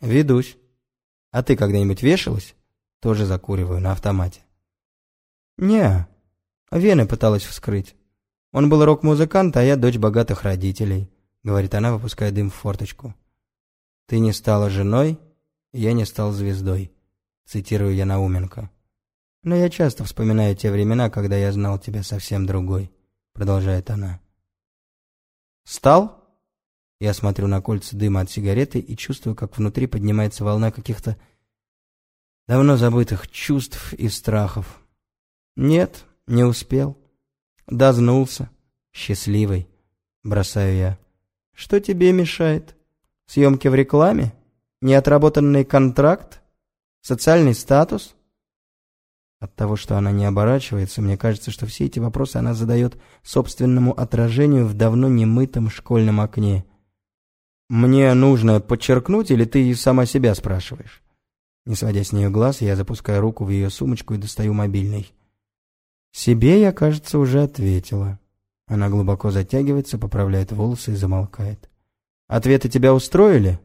Ведусь. А ты когда-нибудь вешалась? Тоже закуриваю на автомате. Не, вены пыталась вскрыть. Он был рок-музыкант, а я дочь богатых родителей, говорит она, выпуская дым в форточку. Ты не стала женой, я не стал звездой, цитирую я Науменко. Но я часто вспоминаю те времена, когда я знал тебя совсем другой, продолжает она. Стал? Я смотрю на кольца дыма от сигареты и чувствую, как внутри поднимается волна каких-то давно забытых чувств и страхов. Нет, не успел. Дознулся. Счастливый. Бросаю я. Что тебе мешает? Съемки в рекламе? Неотработанный контракт? Социальный статус? От того, что она не оборачивается, мне кажется, что все эти вопросы она задает собственному отражению в давно немытом школьном окне. «Мне нужно подчеркнуть, или ты сама себя спрашиваешь?» Не сводя с нее глаз, я запускаю руку в ее сумочку и достаю мобильный. Себе я, кажется, уже ответила. Она глубоко затягивается, поправляет волосы и замолкает. «Ответы тебя устроили?»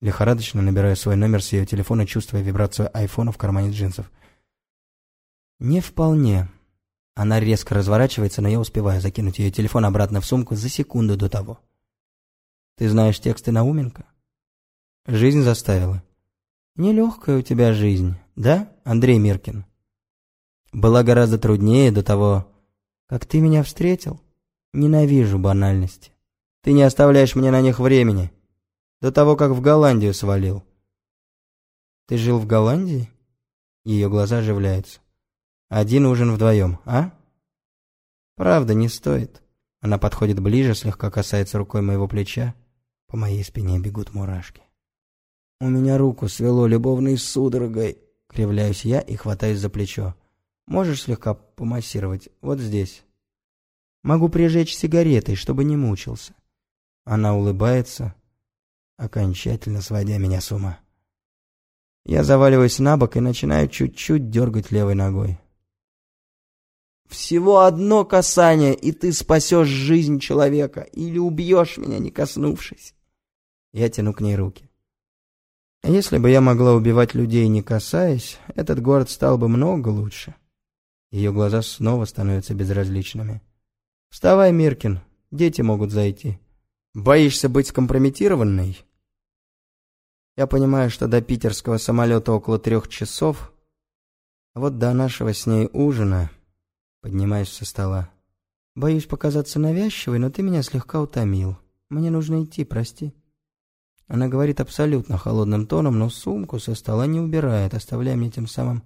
Лихорадочно набираю свой номер с ее телефона, чувствуя вибрацию айфона в кармане джинсов. «Не вполне». Она резко разворачивается, но я успеваю закинуть ее телефон обратно в сумку за секунду до того. Ты знаешь тексты Науменко? Жизнь заставила. Нелегкая у тебя жизнь, да, Андрей Миркин? Была гораздо труднее до того, как ты меня встретил. Ненавижу банальности. Ты не оставляешь мне на них времени. До того, как в Голландию свалил. Ты жил в Голландии? Ее глаза оживляются. Один ужин вдвоем, а? Правда, не стоит. Она подходит ближе, слегка касается рукой моего плеча. По моей спине бегут мурашки. У меня руку свело любовной судорогой. Кривляюсь я и хватаюсь за плечо. Можешь слегка помассировать? Вот здесь. Могу прижечь сигаретой, чтобы не мучился. Она улыбается, окончательно сводя меня с ума. Я заваливаюсь на бок и начинаю чуть-чуть дергать левой ногой. Всего одно касание, и ты спасешь жизнь человека, или убьешь меня, не коснувшись. Я тяну к ней руки. Если бы я могла убивать людей, не касаясь, этот город стал бы много лучше. Ее глаза снова становятся безразличными. «Вставай, Миркин, дети могут зайти. Боишься быть скомпрометированной?» Я понимаю, что до питерского самолета около трех часов, а вот до нашего с ней ужина поднимаюсь со стола. Боюсь показаться навязчивой, но ты меня слегка утомил. Мне нужно идти, прости. Она говорит абсолютно холодным тоном, но сумку со стола не убирает, оставляя мне тем самым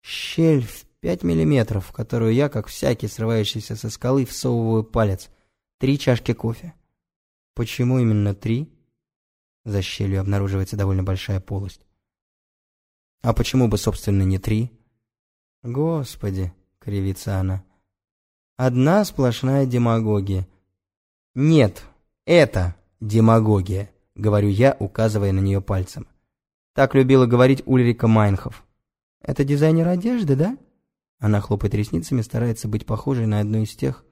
щель в пять миллиметров, в которую я, как всякий срывающийся со скалы, всовываю палец. Три чашки кофе. Почему именно три? За щелью обнаруживается довольно большая полость. А почему бы, собственно, не три? Господи, кривится она. Одна сплошная демагогия. Нет, это демагогия. — говорю я, указывая на нее пальцем. Так любила говорить Ульрика Майнхов. «Это дизайнер одежды, да?» Она хлопает ресницами, старается быть похожей на одну из тех,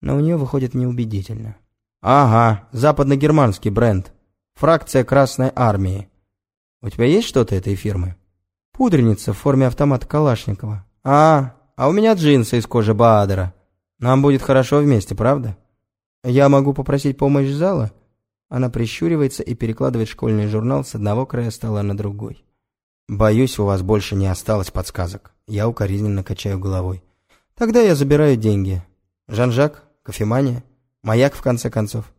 но у нее выходит неубедительно. «Ага, западно-германский бренд. Фракция Красной Армии. У тебя есть что-то этой фирмы?» «Пудреница в форме автомата Калашникова». «А, а у меня джинсы из кожи Баадера. Нам будет хорошо вместе, правда?» «Я могу попросить помощь зала?» Она прищуривается и перекладывает школьный журнал с одного края стола на другой. «Боюсь, у вас больше не осталось подсказок». Я укоризненно качаю головой. «Тогда я забираю деньги. Жан-Жак? Кофемания? Маяк, в конце концов?»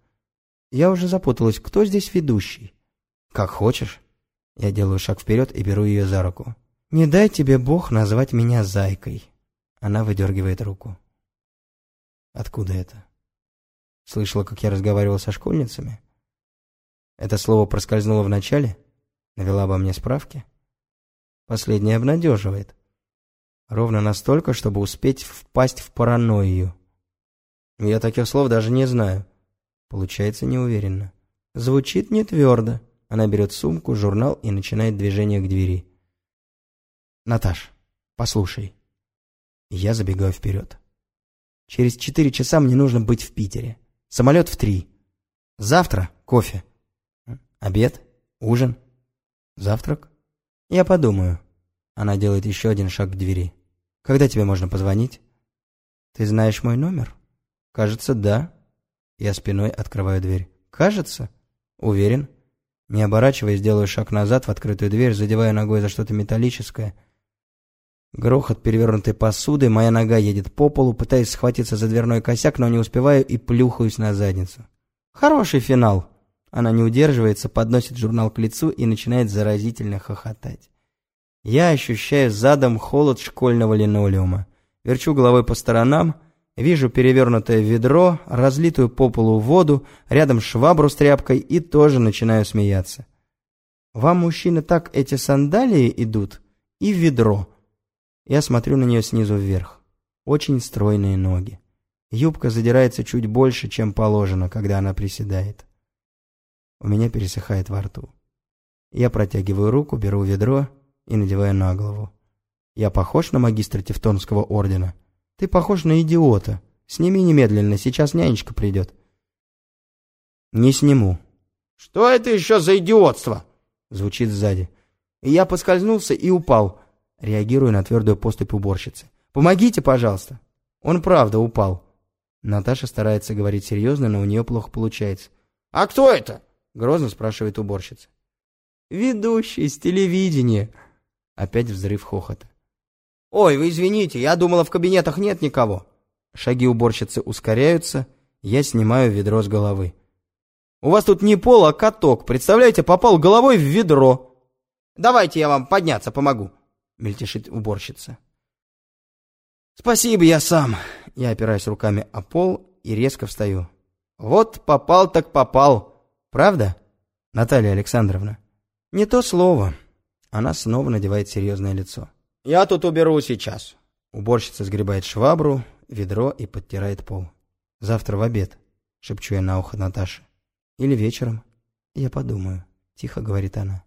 Я уже запуталась, кто здесь ведущий? «Как хочешь». Я делаю шаг вперед и беру ее за руку. «Не дай тебе Бог назвать меня зайкой». Она выдергивает руку. «Откуда это?» Слышала, как я разговаривал со школьницами? Это слово проскользнуло в начале? Навела обо мне справки? Последнее обнадеживает. Ровно настолько, чтобы успеть впасть в паранойю. Я таких слов даже не знаю. Получается неуверенно. Звучит не твердо. Она берет сумку, журнал и начинает движение к двери. «Наташ, послушай». Я забегаю вперед. Через четыре часа мне нужно быть в Питере. Самолет в три. Завтра кофе. Обед? Ужин? Завтрак? Я подумаю. Она делает еще один шаг к двери. Когда тебе можно позвонить? Ты знаешь мой номер? Кажется, да. Я спиной открываю дверь. Кажется? Уверен. Не оборачиваясь, делаю шаг назад в открытую дверь, задевая ногой за что-то металлическое. Грохот перевернутой посуды, моя нога едет по полу, пытаюсь схватиться за дверной косяк, но не успеваю и плюхаюсь на задницу. Хороший финал. Она не удерживается, подносит журнал к лицу и начинает заразительно хохотать. Я ощущаю задом холод школьного линолеума. Верчу головой по сторонам, вижу перевернутое ведро, разлитую по полу воду, рядом швабру с тряпкой и тоже начинаю смеяться. «Вам, мужчины, так эти сандалии идут? И ведро?» Я смотрю на нее снизу вверх. Очень стройные ноги. Юбка задирается чуть больше, чем положено, когда она приседает. У меня пересыхает во рту. Я протягиваю руку, беру ведро и надеваю на голову. Я похож на магистра Тевтонского ордена? Ты похож на идиота. Сними немедленно, сейчас нянечка придет. Не сниму. Что это еще за идиотство? Звучит сзади. Я поскользнулся и упал реагируя на твердую поступь уборщицы. «Помогите, пожалуйста!» Он правда упал. Наташа старается говорить серьезно, но у нее плохо получается. «А кто это?» — грозно спрашивает уборщица. «Ведущий с телевидения!» Опять взрыв хохота. «Ой, вы извините, я думала, в кабинетах нет никого!» Шаги уборщицы ускоряются, я снимаю ведро с головы. «У вас тут не пол, а каток, представляете, попал головой в ведро!» «Давайте я вам подняться помогу!» мельтешит уборщица. «Спасибо, я сам!» Я опираюсь руками о пол и резко встаю. «Вот попал так попал! Правда, Наталья Александровна?» «Не то слово!» Она снова надевает серьезное лицо. «Я тут уберу сейчас!» Уборщица сгребает швабру, ведро и подтирает пол. «Завтра в обед», — шепчу я на ухо Наташе. «Или вечером?» «Я подумаю», — тихо говорит она.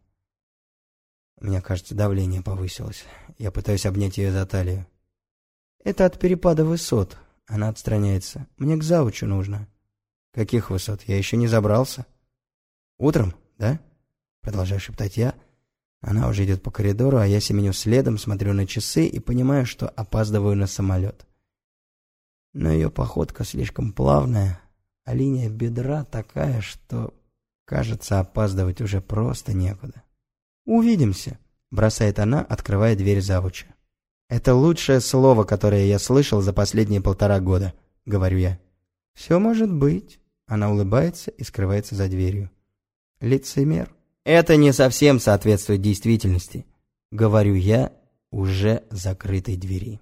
Мне кажется, давление повысилось. Я пытаюсь обнять ее за талию. Это от перепада высот. Она отстраняется. Мне к заучу нужно. Каких высот? Я еще не забрался. Утром, да? Продолжаю шептать я. Она уже идет по коридору, а я семеню следом, смотрю на часы и понимаю, что опаздываю на самолет. Но ее походка слишком плавная, а линия бедра такая, что, кажется, опаздывать уже просто некуда. «Увидимся», — бросает она, открывая дверь завуча. «Это лучшее слово, которое я слышал за последние полтора года», — говорю я. «Все может быть», — она улыбается и скрывается за дверью. «Лицемер». «Это не совсем соответствует действительности», — говорю я уже закрытой двери.